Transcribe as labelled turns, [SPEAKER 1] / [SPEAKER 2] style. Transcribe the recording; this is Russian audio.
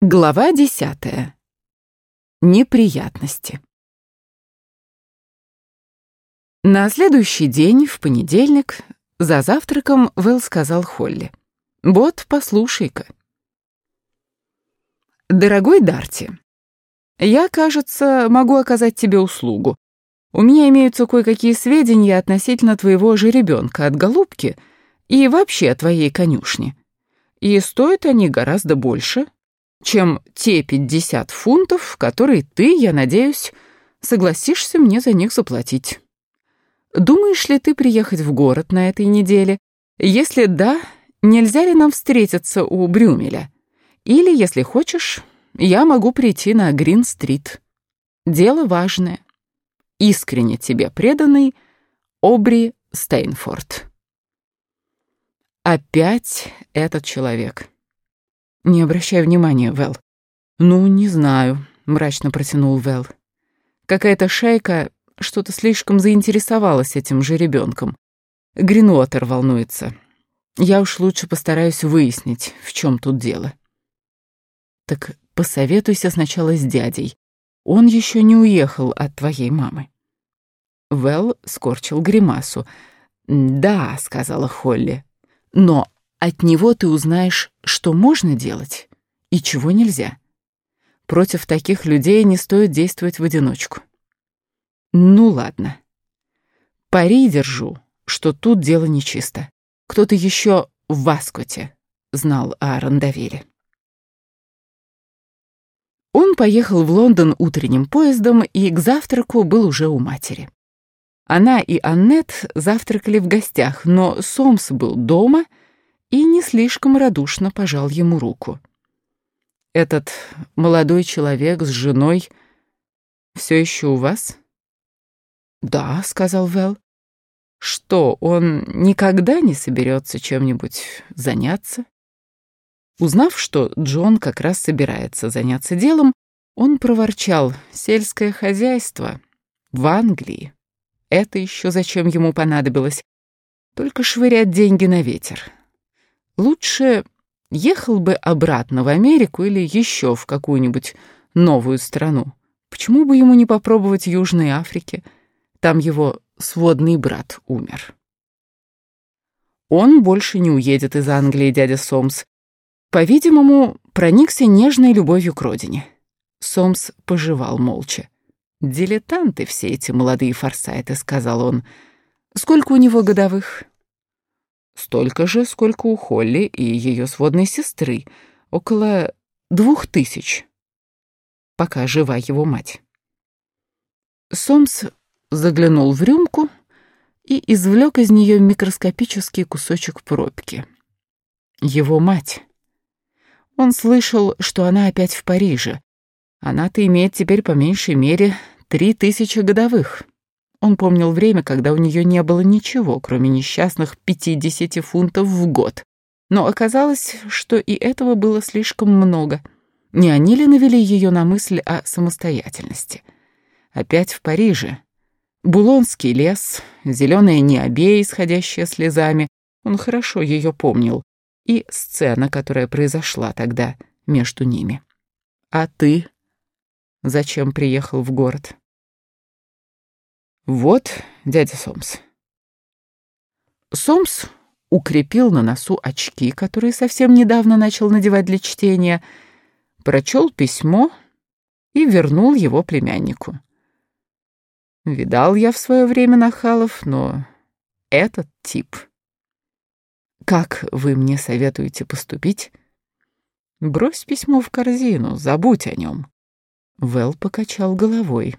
[SPEAKER 1] Глава десятая. Неприятности. На следующий день, в понедельник, за завтраком Вэл сказал Холли. «Вот, послушай-ка». «Дорогой Дарти, я, кажется, могу оказать тебе услугу. У меня имеются кое-какие сведения относительно твоего жеребенка от голубки и вообще о твоей конюшне. И стоят они гораздо больше, чем те 50 фунтов, которые ты, я надеюсь, согласишься мне за них заплатить. Думаешь ли ты приехать в город на этой неделе? Если да, нельзя ли нам встретиться у Брюмеля? Или, если хочешь, я могу прийти на Грин-стрит. Дело важное. Искренне тебе преданный Обри Стейнфорд. Опять этот человек. «Не обращай внимания, Вэл». «Ну, не знаю», — мрачно протянул Вэл. «Какая-то шайка что-то слишком заинтересовалась этим же ребенком. Гринуотер волнуется. Я уж лучше постараюсь выяснить, в чем тут дело». «Так посоветуйся сначала с дядей. Он еще не уехал от твоей мамы». Вэл скорчил гримасу. «Да», — сказала Холли, — «но от него ты узнаешь, что можно делать и чего нельзя. Против таких людей не стоит действовать в одиночку. Ну ладно. Пари держу, что тут дело нечисто. Кто-то еще в Васкоте знал о Рандавиле. Он поехал в Лондон утренним поездом и к завтраку был уже у матери. Она и Аннет завтракали в гостях, но Сомс был дома — и не слишком радушно пожал ему руку. «Этот молодой человек с женой все еще у вас?» «Да», — сказал Вэл. «Что, он никогда не соберется чем-нибудь заняться?» Узнав, что Джон как раз собирается заняться делом, он проворчал «сельское хозяйство в Англии». Это еще зачем ему понадобилось? Только швырять деньги на ветер. Лучше ехал бы обратно в Америку или еще в какую-нибудь новую страну. Почему бы ему не попробовать Южной Африки? Там его сводный брат умер. Он больше не уедет из Англии, дядя Сомс. По-видимому, проникся нежной любовью к родине. Сомс пожевал молча. «Дилетанты все эти молодые форсайты», — сказал он. «Сколько у него годовых?» Столько же, сколько у Холли и ее сводной сестры. Около двух тысяч. Пока жива его мать. Сомс заглянул в рюмку и извлек из нее микроскопический кусочек пробки. Его мать. Он слышал, что она опять в Париже. Она-то имеет теперь по меньшей мере три тысячи годовых. Он помнил время, когда у нее не было ничего, кроме несчастных 50 фунтов в год. Но оказалось, что и этого было слишком много. Не они ли навели ее на мысль о самостоятельности? Опять в Париже. Булонский лес, зеленая необея, исходящая слезами. Он хорошо ее помнил. И сцена, которая произошла тогда между ними. А ты зачем приехал в город? Вот, дядя Сомс. Сомс укрепил на носу очки, которые совсем недавно начал надевать для чтения, прочел письмо и вернул его племяннику. Видал я в свое время нахалов, но этот тип... Как вы мне советуете поступить? Брось письмо в корзину, забудь о нем. Вэл покачал головой.